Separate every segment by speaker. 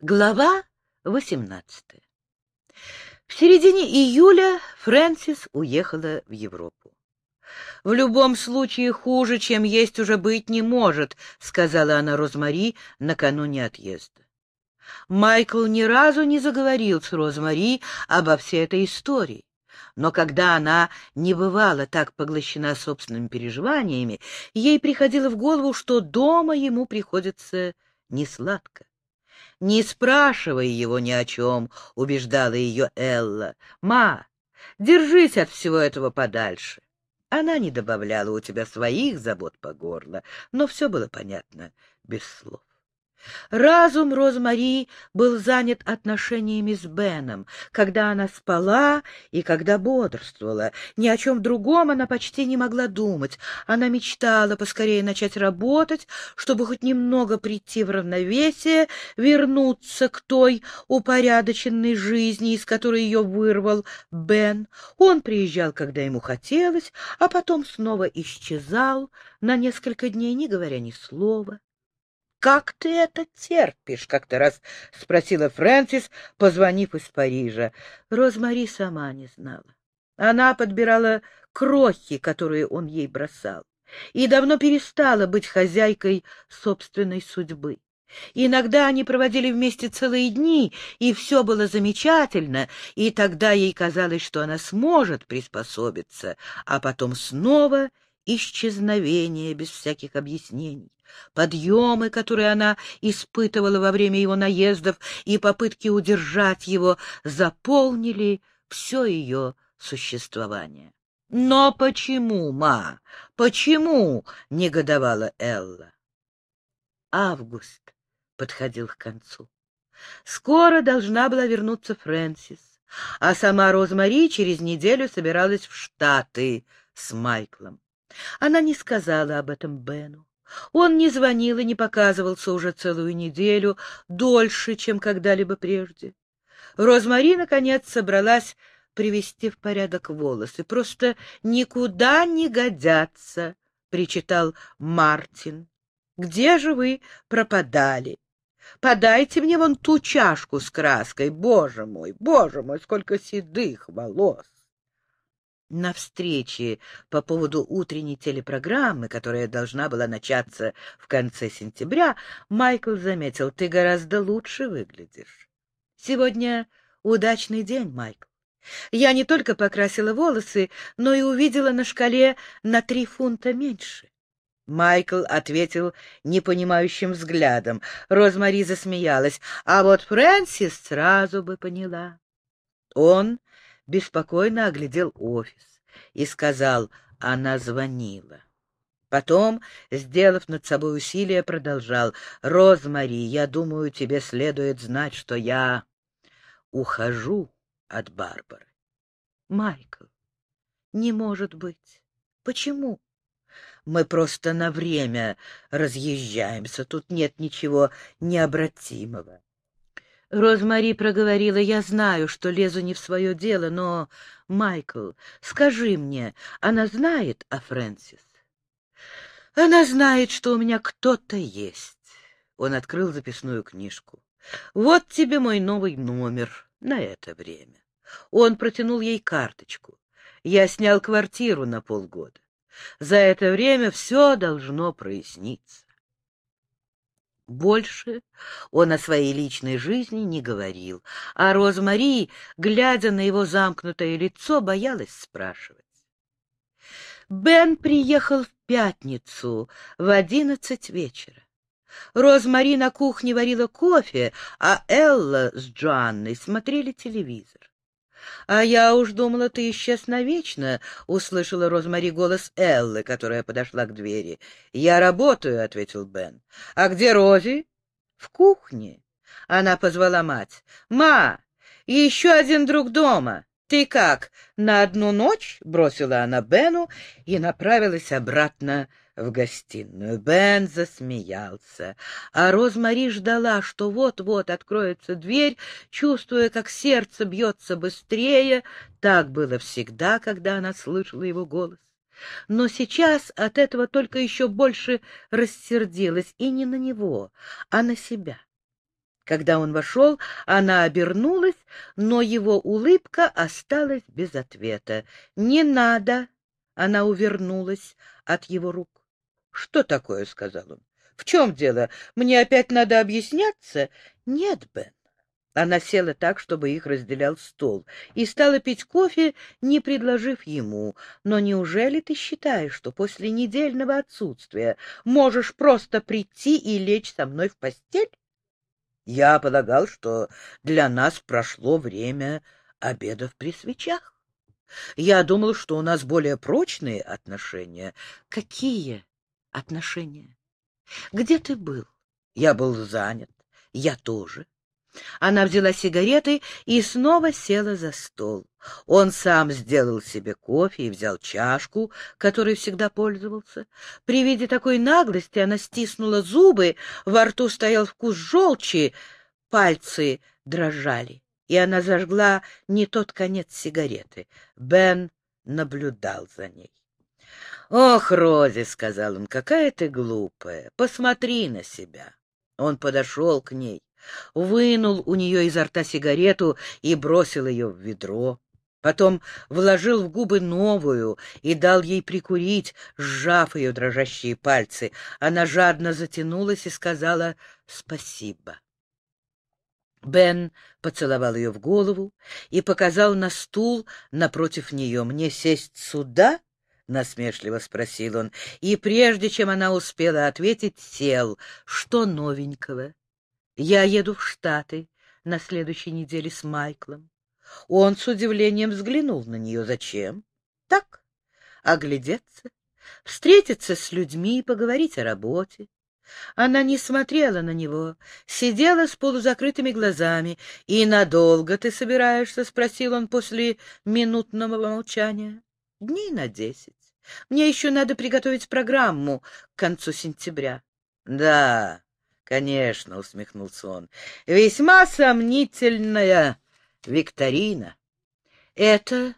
Speaker 1: Глава 18 В середине июля Фрэнсис уехала в Европу. «В любом случае хуже, чем есть уже быть не может», — сказала она Розмари накануне отъезда. Майкл ни разу не заговорил с Розмари обо всей этой истории. Но когда она не бывала так поглощена собственными переживаниями, ей приходило в голову, что дома ему приходится несладко. «Не спрашивай его ни о чем», — убеждала ее Элла. «Ма, держись от всего этого подальше». Она не добавляла у тебя своих забот по горло, но все было понятно без слов. Разум Розмари был занят отношениями с Беном, когда она спала и когда бодрствовала. Ни о чем другом она почти не могла думать. Она мечтала поскорее начать работать, чтобы хоть немного прийти в равновесие, вернуться к той упорядоченной жизни, из которой ее вырвал Бен. Он приезжал, когда ему хотелось, а потом снова исчезал на несколько дней, не говоря ни слова. «Как ты это терпишь?» — как-то раз спросила Фрэнсис, позвонив из Парижа. Розмари сама не знала. Она подбирала крохи, которые он ей бросал, и давно перестала быть хозяйкой собственной судьбы. Иногда они проводили вместе целые дни, и все было замечательно, и тогда ей казалось, что она сможет приспособиться, а потом снова исчезновение без всяких объяснений. Подъемы, которые она испытывала во время его наездов, и попытки удержать его, заполнили все ее существование. «Но почему, ма? Почему?» — негодовала Элла. Август подходил к концу. Скоро должна была вернуться Фрэнсис, а сама Розмари через неделю собиралась в Штаты с Майклом. Она не сказала об этом Бену. Он не звонил и не показывался уже целую неделю, дольше, чем когда-либо прежде. Розмари, наконец, собралась привести в порядок волосы. Просто никуда не годятся, — причитал Мартин. — Где же вы пропадали? Подайте мне вон ту чашку с краской. Боже мой, боже мой, сколько седых волос! На встрече по поводу утренней телепрограммы, которая должна была начаться в конце сентября, Майкл заметил, ты гораздо лучше выглядишь. Сегодня удачный день, Майкл. Я не только покрасила волосы, но и увидела на шкале на три фунта меньше. Майкл ответил непонимающим взглядом. Розмари засмеялась, а вот Фрэнсис сразу бы поняла. Он беспокойно оглядел офис и сказал, она звонила. Потом, сделав над собой усилие, продолжал, «Розмари, я думаю, тебе следует знать, что я ухожу от Барбары». «Майкл, не может быть. Почему?» «Мы просто на время разъезжаемся, тут нет ничего необратимого. Розмари проговорила, я знаю, что лезу не в свое дело, но, Майкл, скажи мне, она знает о Фрэнсис? Она знает, что у меня кто-то есть. Он открыл записную книжку. Вот тебе мой новый номер на это время. Он протянул ей карточку. Я снял квартиру на полгода. За это время все должно проясниться. Больше он о своей личной жизни не говорил, а Розмари, глядя на его замкнутое лицо, боялась спрашивать. Бен приехал в пятницу в одиннадцать вечера. Розмари на кухне варила кофе, а Элла с Джоанной смотрели телевизор. — А я уж думала, ты исчез навечно, — услышала Розмари голос Эллы, которая подошла к двери. — Я работаю, — ответил Бен. — А где Рози? — В кухне. Она позвала мать. — Ма, еще один друг дома. Ты как, на одну ночь? — бросила она Бену и направилась обратно в гостиную. Бен засмеялся, а Розмари ждала, что вот-вот откроется дверь, чувствуя, как сердце бьется быстрее. Так было всегда, когда она слышала его голос. Но сейчас от этого только еще больше рассердилась, и не на него, а на себя. Когда он вошел, она обернулась, но его улыбка осталась без ответа. «Не надо!» — она увернулась от его рук. «Что такое?» — сказал он. «В чем дело? Мне опять надо объясняться?» «Нет, Бен». Она села так, чтобы их разделял стол, и стала пить кофе, не предложив ему. «Но неужели ты считаешь, что после недельного отсутствия можешь просто прийти и лечь со мной в постель?» Я полагал, что для нас прошло время обедов при свечах. Я думал, что у нас более прочные отношения. Какие отношения? Где ты был? Я был занят. Я тоже. Она взяла сигареты и снова села за стол. Он сам сделал себе кофе и взял чашку, которой всегда пользовался. При виде такой наглости она стиснула зубы, во рту стоял вкус желчи, пальцы дрожали, и она зажгла не тот конец сигареты. Бен наблюдал за ней. «Ох, Рози!» — сказал он, — «какая ты глупая! Посмотри на себя!» Он подошел к ней, вынул у нее изо рта сигарету и бросил ее в ведро. Потом вложил в губы новую и дал ей прикурить, сжав ее дрожащие пальцы. Она жадно затянулась и сказала «спасибо». Бен поцеловал ее в голову и показал на стул напротив нее. «Мне сесть сюда?» — насмешливо спросил он, и прежде чем она успела ответить, сел. «Что новенького?» Я еду в Штаты на следующей неделе с Майклом. Он с удивлением взглянул на нее. Зачем? Так, оглядеться, встретиться с людьми и поговорить о работе. Она не смотрела на него, сидела с полузакрытыми глазами. — И надолго ты собираешься? — спросил он после минутного молчания. — Дней на десять. Мне еще надо приготовить программу к концу сентября. — Да, — Конечно, — усмехнулся он, — весьма сомнительная викторина. — Это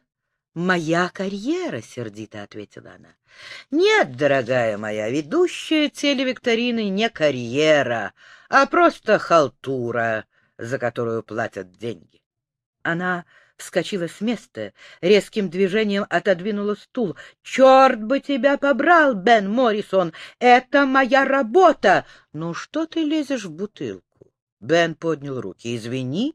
Speaker 1: моя карьера, — сердито ответила она. — Нет, дорогая моя, ведущая телевикторины не карьера, а просто халтура, за которую платят деньги. Она вскочила с места, резким движением отодвинула стул. «Черт бы тебя побрал, Бен Моррисон! Это моя работа!» «Ну что ты лезешь в бутылку?» Бен поднял руки. «Извини,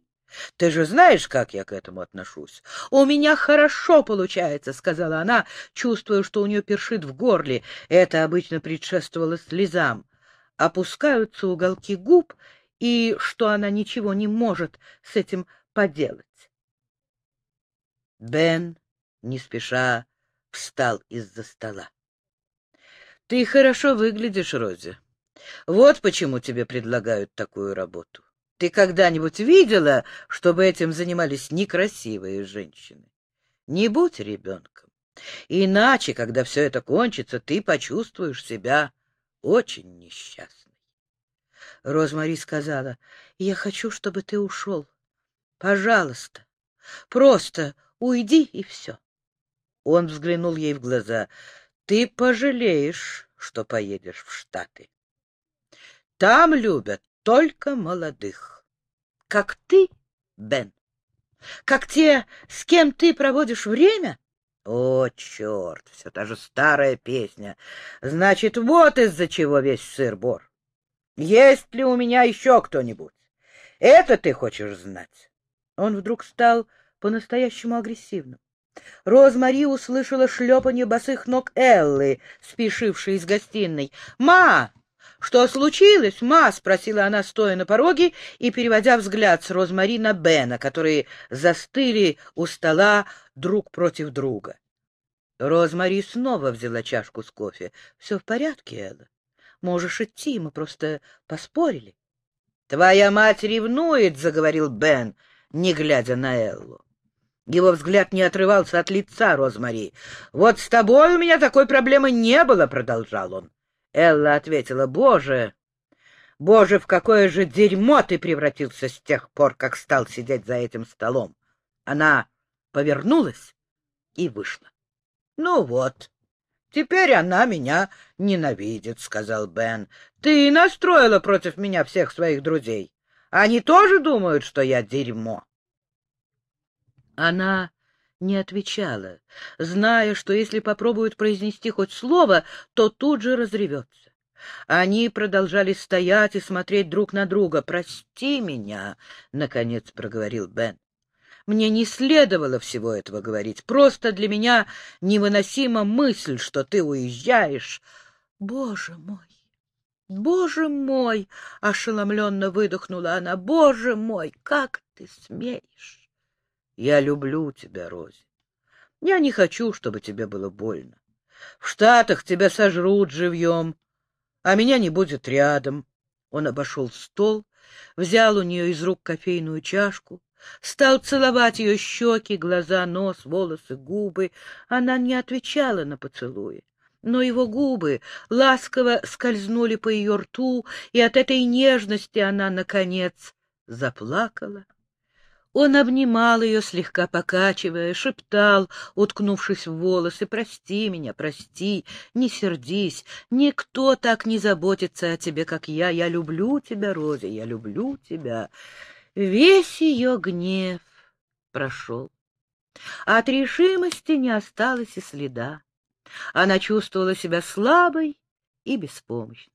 Speaker 1: ты же знаешь, как я к этому отношусь. У меня хорошо получается, — сказала она, чувствуя, что у нее першит в горле. Это обычно предшествовало слезам. Опускаются уголки губ, и что она ничего не может с этим поделать. Бен, не спеша, встал из-за стола. — Ты хорошо выглядишь, Рози. Вот почему тебе предлагают такую работу. Ты когда-нибудь видела, чтобы этим занимались некрасивые женщины? Не будь ребенком. Иначе, когда все это кончится, ты почувствуешь себя очень несчастной. Розмари сказала, — Я хочу, чтобы ты ушел. Пожалуйста, просто Уйди, и все. Он взглянул ей в глаза. Ты пожалеешь, что поедешь в Штаты. Там любят только молодых. Как ты, Бен. Как те, с кем ты проводишь время? О, черт, все та же старая песня. Значит, вот из-за чего весь сыр-бор. Есть ли у меня еще кто-нибудь? Это ты хочешь знать? Он вдруг стал по-настоящему агрессивным. Розмари услышала шлепанье босых ног Эллы, спешившей из гостиной. «Ма! Что случилось, ма?» — спросила она, стоя на пороге и переводя взгляд с Розмари на Бена, которые застыли у стола друг против друга. Розмари снова взяла чашку с кофе. — Все в порядке, Элла. Можешь идти, мы просто поспорили. — Твоя мать ревнует, — заговорил Бен, не глядя на Эллу. Его взгляд не отрывался от лица Розмари. «Вот с тобой у меня такой проблемы не было», — продолжал он. Элла ответила, «Боже, боже, в какое же дерьмо ты превратился с тех пор, как стал сидеть за этим столом». Она повернулась и вышла. «Ну вот, теперь она меня ненавидит», — сказал Бен. «Ты настроила против меня всех своих друзей. Они тоже думают, что я дерьмо. Она не отвечала, зная, что если попробует произнести хоть слово, то тут же разревется. Они продолжали стоять и смотреть друг на друга. «Прости меня», — наконец проговорил Бен. «Мне не следовало всего этого говорить. Просто для меня невыносима мысль, что ты уезжаешь. Боже мой! Боже мой!» — ошеломленно выдохнула она. «Боже мой, как ты смеешь!» «Я люблю тебя, Рози. Я не хочу, чтобы тебе было больно. В Штатах тебя сожрут живьем, а меня не будет рядом. Он обошел стол, взял у нее из рук кофейную чашку, стал целовать ее щеки, глаза, нос, волосы, губы. Она не отвечала на поцелуи. Но его губы ласково скользнули по ее рту, и от этой нежности она, наконец, заплакала. Он обнимал ее, слегка покачивая, шептал, уткнувшись в волосы, «Прости меня, прости, не сердись, никто так не заботится о тебе, как я. Я люблю тебя, Рози, я люблю тебя». Весь ее гнев прошел. От решимости не осталось и следа. Она чувствовала себя слабой и беспомощной.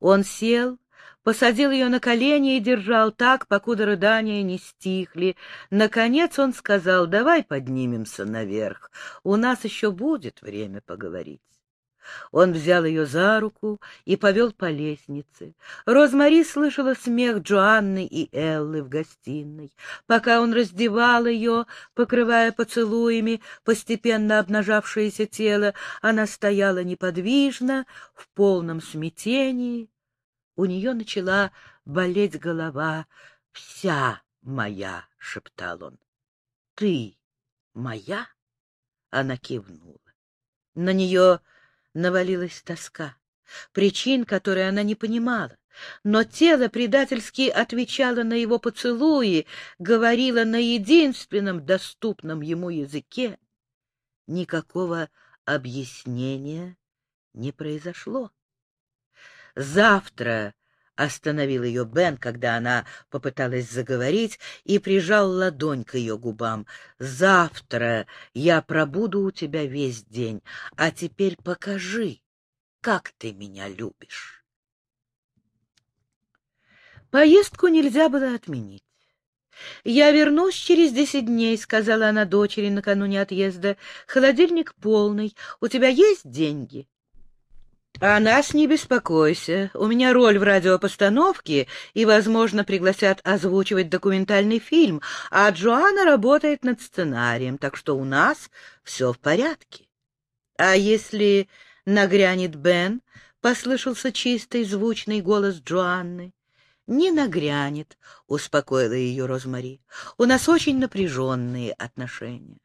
Speaker 1: Он сел, посадил ее на колени и держал так, покуда рыдания не стихли. Наконец он сказал, давай поднимемся наверх, у нас еще будет время поговорить. Он взял ее за руку и повел по лестнице. Розмари слышала смех Джоанны и Эллы в гостиной. Пока он раздевал ее, покрывая поцелуями постепенно обнажавшееся тело, она стояла неподвижно, в полном смятении, у нее начала болеть голова. «Вся моя!» — шептал он. «Ты моя?» — она кивнула. На нее навалилась тоска, причин, которые она не понимала. Но тело предательски отвечало на его поцелуи, говорило на единственном доступном ему языке. Никакого объяснения не произошло. Завтра остановил ее Бен, когда она попыталась заговорить, и прижал ладонь к ее губам. «Завтра я пробуду у тебя весь день, а теперь покажи, как ты меня любишь». Поездку нельзя было отменить. «Я вернусь через десять дней», — сказала она дочери накануне отъезда. «Холодильник полный. У тебя есть деньги?» О нас не беспокойся. У меня роль в радиопостановке, и, возможно, пригласят озвучивать документальный фильм, а Джоанна работает над сценарием, так что у нас все в порядке. А если нагрянет Бен, — послышался чистый звучный голос Джоанны. «Не нагрянет», — успокоила ее Розмари. «У нас очень напряженные отношения.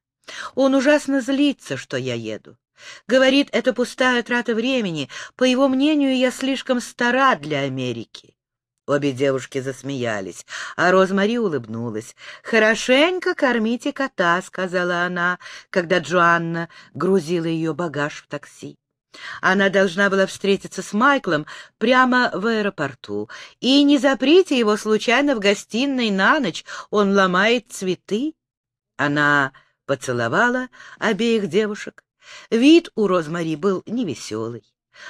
Speaker 1: Он ужасно злится, что я еду. Говорит, это пустая трата времени. По его мнению, я слишком стара для Америки. Обе девушки засмеялись, а Розмари улыбнулась. «Хорошенько кормите кота», — сказала она, когда Джоанна грузила ее багаж в такси. Она должна была встретиться с Майклом прямо в аэропорту. И не заприте его случайно в гостиной на ночь, он ломает цветы. Она поцеловала обеих девушек, Вид у Розмари был невеселый.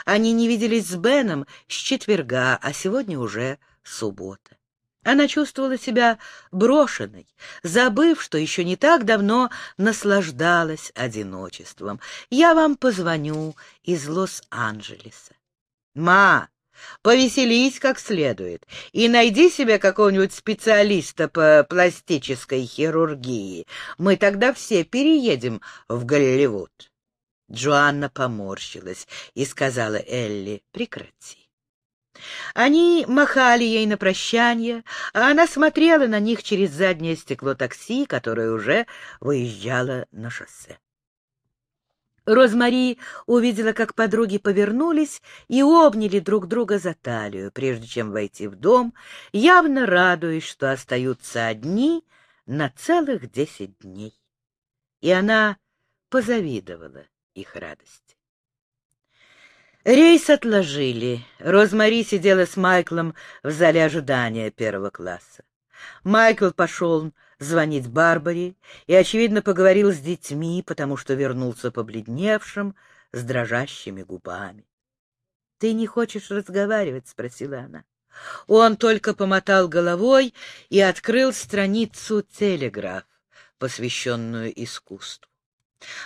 Speaker 1: Они не виделись с Беном с четверга, а сегодня уже суббота. Она чувствовала себя брошенной, забыв, что еще не так давно наслаждалась одиночеством. «Я вам позвоню из Лос-Анджелеса». «Ма, повеселись как следует и найди себе какого-нибудь специалиста по пластической хирургии. Мы тогда все переедем в Голливуд». Джоанна поморщилась и сказала Элли, прекрати. Они махали ей на прощание, а она смотрела на них через заднее стекло такси, которое уже выезжало на шоссе. Розмари увидела, как подруги повернулись и обняли друг друга за талию, прежде чем войти в дом, явно радуясь, что остаются одни на целых десять дней. И она позавидовала их радости. Рейс отложили. Розмари сидела с Майклом в зале ожидания первого класса. Майкл пошел звонить Барбаре и, очевидно, поговорил с детьми, потому что вернулся побледневшим, с дрожащими губами. — Ты не хочешь разговаривать? — спросила она. Он только помотал головой и открыл страницу «Телеграф», посвященную искусству.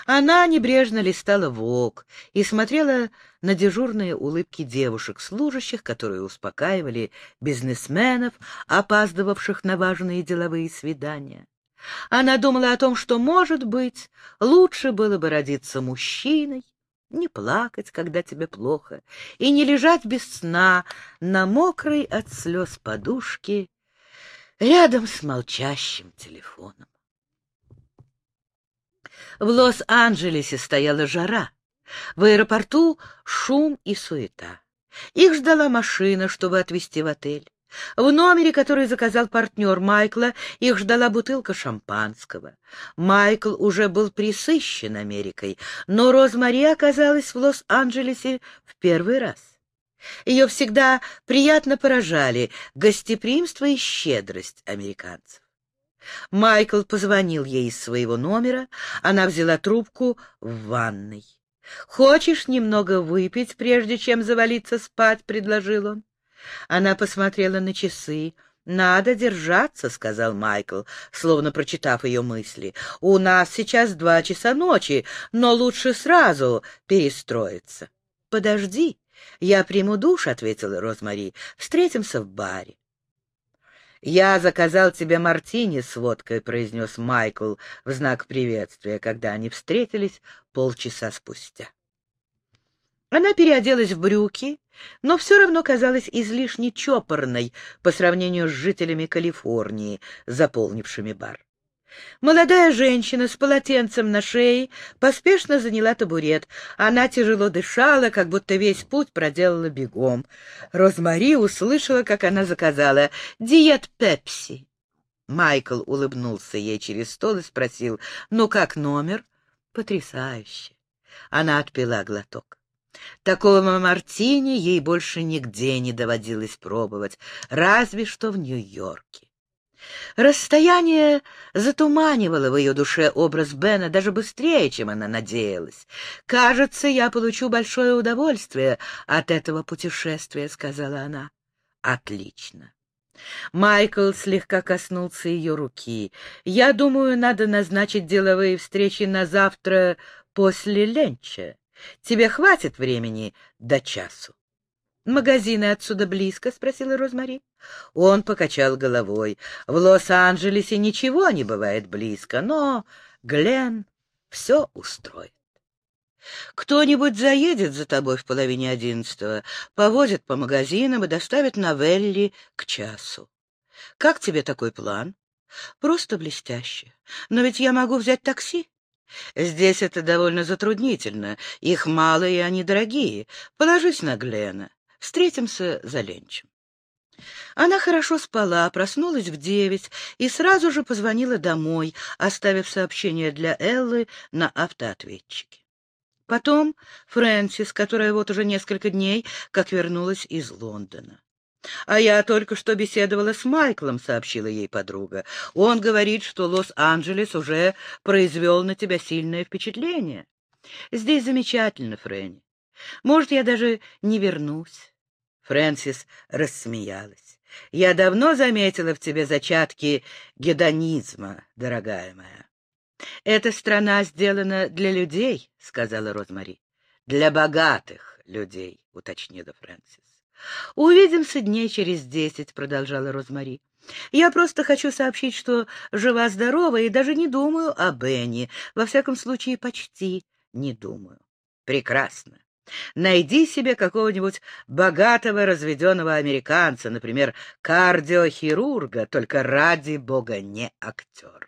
Speaker 1: Она небрежно листала ВОК и смотрела на дежурные улыбки девушек-служащих, которые успокаивали бизнесменов, опаздывавших на важные деловые свидания. Она думала о том, что, может быть, лучше было бы родиться мужчиной, не плакать, когда тебе плохо, и не лежать без сна на мокрой от слез подушке рядом с молчащим телефоном. В Лос-Анджелесе стояла жара. В аэропорту шум и суета. Их ждала машина, чтобы отвезти в отель. В номере, который заказал партнер Майкла, их ждала бутылка шампанского. Майкл уже был присыщен Америкой, но Розмари оказалась в Лос-Анджелесе в первый раз. Ее всегда приятно поражали гостеприимство и щедрость американцев. Майкл позвонил ей из своего номера, она взяла трубку в ванной. «Хочешь немного выпить, прежде чем завалиться спать?» — предложил он. Она посмотрела на часы. «Надо держаться», — сказал Майкл, словно прочитав ее мысли. «У нас сейчас два часа ночи, но лучше сразу перестроиться». «Подожди, я приму душ», — ответила Розмари. «Встретимся в баре». «Я заказал тебе мартини с водкой», — произнес Майкл в знак приветствия, когда они встретились полчаса спустя. Она переоделась в брюки, но все равно казалась излишне чопорной по сравнению с жителями Калифорнии, заполнившими бар. Молодая женщина с полотенцем на шее поспешно заняла табурет. Она тяжело дышала, как будто весь путь проделала бегом. Розмари услышала, как она заказала «Диет Пепси». Майкл улыбнулся ей через стол и спросил «Ну как номер?» «Потрясающе!» Она отпила глоток. Такого мартини ей больше нигде не доводилось пробовать, разве что в Нью-Йорке. Расстояние затуманивало в ее душе образ Бена даже быстрее, чем она надеялась. «Кажется, я получу большое удовольствие от этого путешествия», — сказала она. «Отлично». Майкл слегка коснулся ее руки. «Я думаю, надо назначить деловые встречи на завтра после ленча. Тебе хватит времени до часу? — Магазины отсюда близко? — спросила Розмари. Он покачал головой. В Лос-Анджелесе ничего не бывает близко, но Глен все устроит. Кто-нибудь заедет за тобой в половине одиннадцатого, повозит по магазинам и доставит на Велли к часу. Как тебе такой план? Просто блестяще. Но ведь я могу взять такси. Здесь это довольно затруднительно. Их мало, и они дорогие. Положись на Глена. Встретимся за ленчем. Она хорошо спала, проснулась в девять и сразу же позвонила домой, оставив сообщение для Эллы на автоответчике. Потом Фрэнсис, которая вот уже несколько дней как вернулась из Лондона. «А я только что беседовала с Майклом», — сообщила ей подруга. «Он говорит, что Лос-Анджелес уже произвел на тебя сильное впечатление. Здесь замечательно, Фрэнни. Может, я даже не вернусь». Фрэнсис рассмеялась. «Я давно заметила в тебе зачатки гедонизма, дорогая моя». «Эта страна сделана для людей», — сказала Розмари. «Для богатых людей», — уточнила Фрэнсис. «Увидимся дней через десять», — продолжала Розмари. «Я просто хочу сообщить, что жива-здорова и даже не думаю о Бенни. Во всяком случае, почти не думаю». «Прекрасно. Найди себе какого-нибудь богатого разведенного американца, например, кардиохирурга, только ради бога не актера.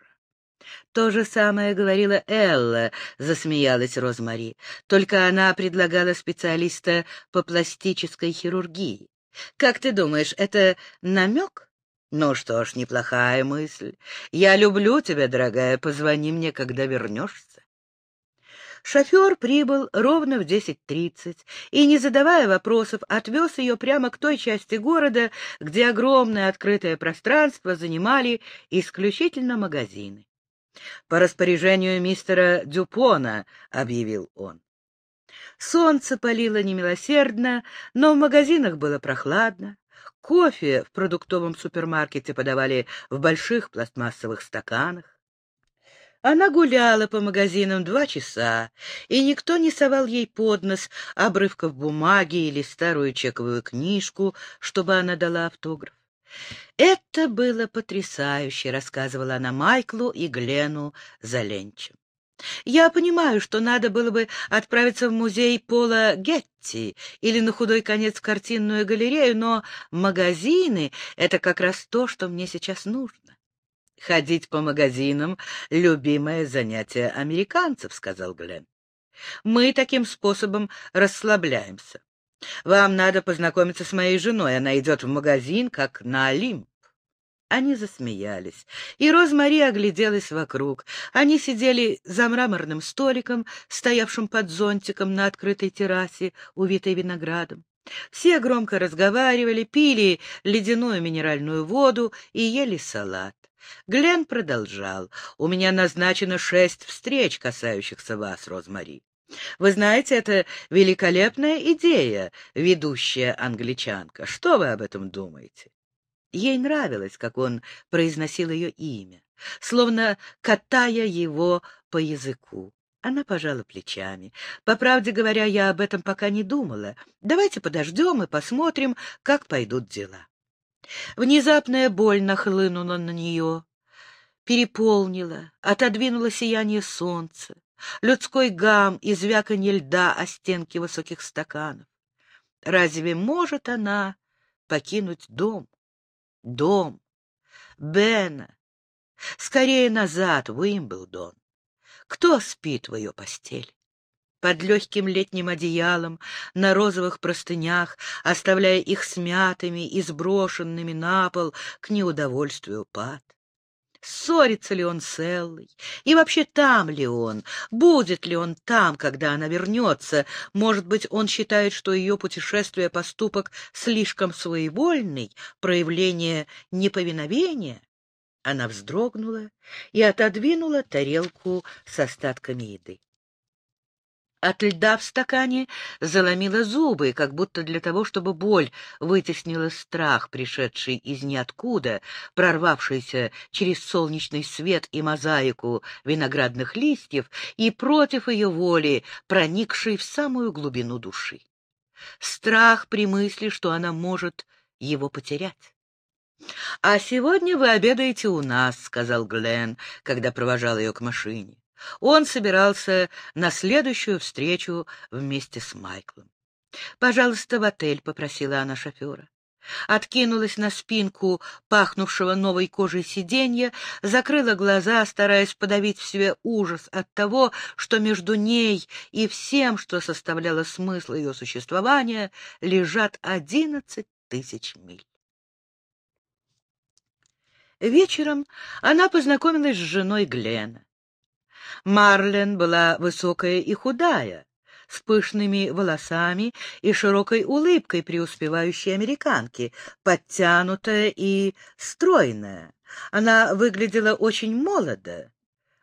Speaker 1: То же самое говорила Элла, засмеялась Розмари. Только она предлагала специалиста по пластической хирургии. Как ты думаешь, это намек? Ну что ж, неплохая мысль. Я люблю тебя, дорогая, позвони мне, когда вернешься. Шофер прибыл ровно в 10.30 и, не задавая вопросов, отвез ее прямо к той части города, где огромное открытое пространство занимали исключительно магазины. «По распоряжению мистера Дюпона», — объявил он. Солнце палило немилосердно, но в магазинах было прохладно. Кофе в продуктовом супермаркете подавали в больших пластмассовых стаканах. Она гуляла по магазинам два часа, и никто не совал ей под нос обрывков бумаги или старую чековую книжку, чтобы она дала автограф. «Это было потрясающе», — рассказывала она Майклу и Глену за ленчем. «Я понимаю, что надо было бы отправиться в музей Пола Гетти или на худой конец в картинную галерею, но магазины — это как раз то, что мне сейчас нужно. Ходить по магазинам — любимое занятие американцев, — сказал Глен. Мы таким способом расслабляемся. Вам надо познакомиться с моей женой. Она идет в магазин, как на Олимп. Они засмеялись, и Розмари огляделась вокруг. Они сидели за мраморным столиком, стоявшим под зонтиком на открытой террасе, увитой виноградом. Все громко разговаривали, пили ледяную минеральную воду и ели салат. Глен продолжал. «У меня назначено шесть встреч, касающихся вас, Розмари. Вы знаете, это великолепная идея, ведущая англичанка. Что вы об этом думаете?» Ей нравилось, как он произносил ее имя, словно катая его по языку. Она пожала плечами. По правде говоря, я об этом пока не думала. Давайте подождем и посмотрим, как пойдут дела. Внезапная боль нахлынула на нее, переполнила, отодвинула сияние солнца, людской гам и звяканье льда о стенки высоких стаканов. Разве может она покинуть дом? Дом. Бена. Скорее назад, Уимблдон. Кто спит в ее постели? под легким летним одеялом, на розовых простынях, оставляя их смятыми и сброшенными на пол к неудовольствию Пат. Ссорится ли он с Эллой? И вообще там ли он? Будет ли он там, когда она вернется? Может быть, он считает, что ее путешествие поступок слишком своевольный, проявление неповиновения? Она вздрогнула и отодвинула тарелку с остатками еды. От льда в стакане заломила зубы, как будто для того, чтобы боль вытеснила страх, пришедший из ниоткуда, прорвавшийся через солнечный свет и мозаику виноградных листьев и против ее воли, проникший в самую глубину души. Страх при мысли, что она может его потерять. «А сегодня вы обедаете у нас», — сказал Глен, когда провожал ее к машине. Он собирался на следующую встречу вместе с Майклом. «Пожалуйста, в отель», — попросила она шофера. Откинулась на спинку пахнувшего новой кожей сиденья, закрыла глаза, стараясь подавить в себе ужас от того, что между ней и всем, что составляло смысл ее существования, лежат одиннадцать тысяч миль. Вечером она познакомилась с женой Глена. Марлен была высокая и худая, с пышными волосами и широкой улыбкой преуспевающей американки, подтянутая и стройная. Она выглядела очень молодо,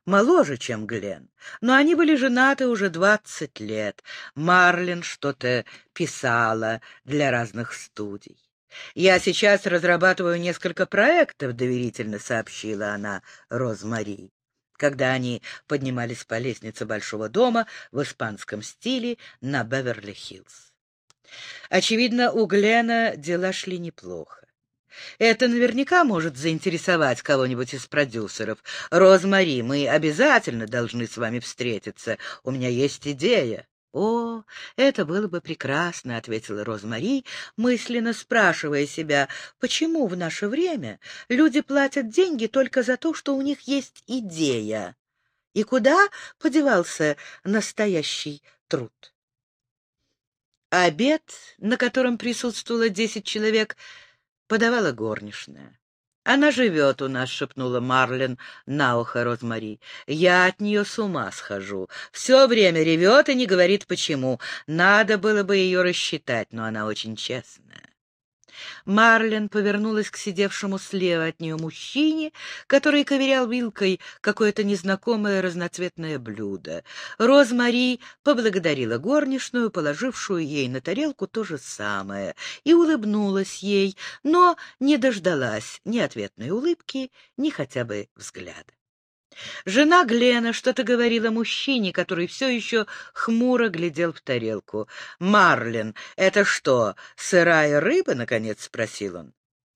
Speaker 1: моложе, чем Глен, но они были женаты уже двадцать лет. Марлен что-то писала для разных студий. «Я сейчас разрабатываю несколько проектов», — доверительно сообщила она Розмари когда они поднимались по лестнице большого дома в испанском стиле на Беверли-Хиллз. Очевидно, у Глена дела шли неплохо. Это наверняка может заинтересовать кого-нибудь из продюсеров. Розмари, мы обязательно должны с вами встретиться. У меня есть идея. «О, это было бы прекрасно», — ответила Розмари, мысленно спрашивая себя, почему в наше время люди платят деньги только за то, что у них есть идея. И куда подевался настоящий труд? Обед, на котором присутствовало десять человек, подавала горничная. «Она живет у нас», — шепнула Марлен на ухо Розмари. «Я от нее с ума схожу. Все время ревет и не говорит, почему. Надо было бы ее рассчитать, но она очень честная». Марлен повернулась к сидевшему слева от нее мужчине, который ковырял вилкой какое-то незнакомое разноцветное блюдо. Розмари поблагодарила горничную, положившую ей на тарелку то же самое, и улыбнулась ей, но не дождалась ни ответной улыбки, ни хотя бы взгляда. Жена Глена что-то говорила мужчине, который все еще хмуро глядел в тарелку. «Марлен, это что, сырая рыба?» — наконец спросил он.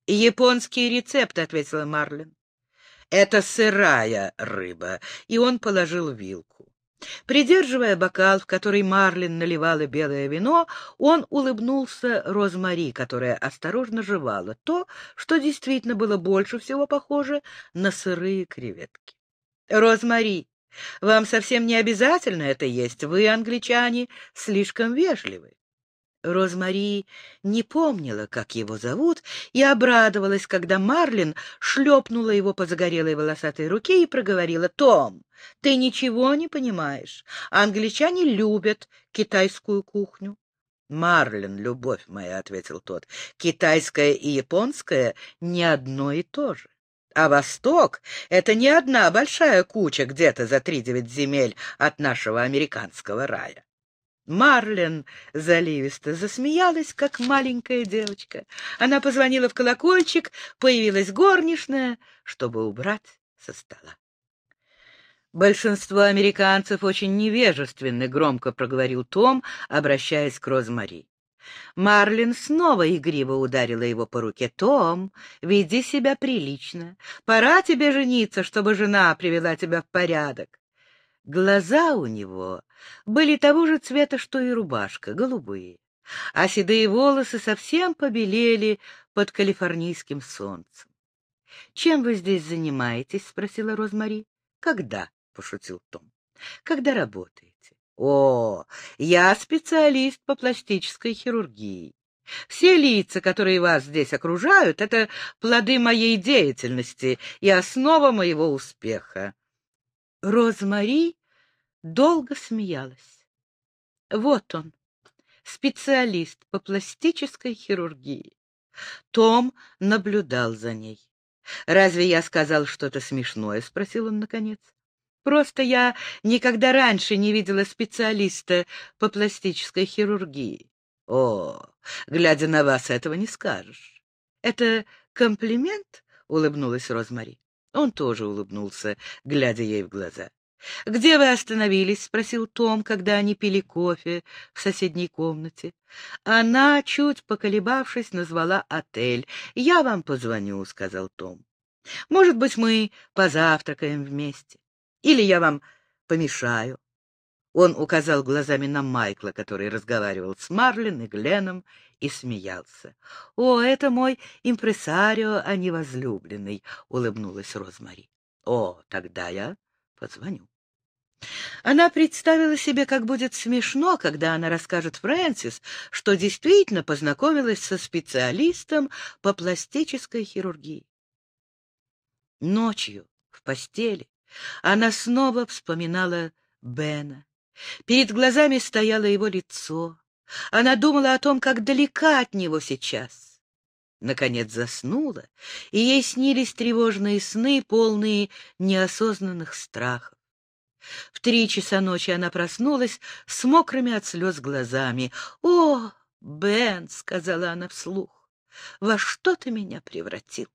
Speaker 1: «Японский рецепт», — ответила Марлен. «Это сырая рыба», — и он положил вилку. Придерживая бокал, в который Марлин наливала белое вино, он улыбнулся Розмари, которая осторожно жевала то, что действительно было больше всего похоже на сырые креветки. Розмари, вам совсем не обязательно это есть. Вы, англичане, слишком вежливы. Розмари не помнила, как его зовут, и обрадовалась, когда Марлин шлепнула его по загорелой волосатой руке и проговорила, «Том, ты ничего не понимаешь. Англичане любят китайскую кухню». «Марлин, любовь моя», — ответил тот, — «китайская и японская не одно и то же». А Восток — это не одна большая куча где-то за три-девять земель от нашего американского рая. Марлен заливисто засмеялась, как маленькая девочка. Она позвонила в колокольчик, появилась горничная, чтобы убрать со стола. «Большинство американцев очень невежественны», — громко проговорил Том, обращаясь к Розмари. Марлин снова игриво ударила его по руке. «Том, веди себя прилично. Пора тебе жениться, чтобы жена привела тебя в порядок». Глаза у него были того же цвета, что и рубашка, голубые, а седые волосы совсем побелели под калифорнийским солнцем. «Чем вы здесь занимаетесь?» — спросила Розмари. «Когда?» — пошутил Том. «Когда работаете?» О, я специалист по пластической хирургии. Все лица, которые вас здесь окружают, это плоды моей деятельности и основа моего успеха. Розмари долго смеялась. Вот он, специалист по пластической хирургии. Том наблюдал за ней. «Разве я сказал что-то смешное?» — спросил он наконец. Просто я никогда раньше не видела специалиста по пластической хирургии. О, глядя на вас, этого не скажешь. Это комплимент? — улыбнулась Розмари. Он тоже улыбнулся, глядя ей в глаза. «Где вы остановились?» — спросил Том, когда они пили кофе в соседней комнате. Она, чуть поколебавшись, назвала отель. «Я вам позвоню», — сказал Том. «Может быть, мы позавтракаем вместе?» Или я вам помешаю?» Он указал глазами на Майкла, который разговаривал с Марлин и Гленом, и смеялся. «О, это мой импресарио, а не возлюбленный», — улыбнулась Розмари. «О, тогда я позвоню». Она представила себе, как будет смешно, когда она расскажет Фрэнсис, что действительно познакомилась со специалистом по пластической хирургии. Ночью в постели она снова вспоминала Бена. Перед глазами стояло его лицо. Она думала о том, как далека от него сейчас. Наконец заснула, и ей снились тревожные сны, полные неосознанных страхов. В три часа ночи она проснулась с мокрыми от слез глазами. «О, Бен!» — сказала она вслух. «Во что ты меня превратил?»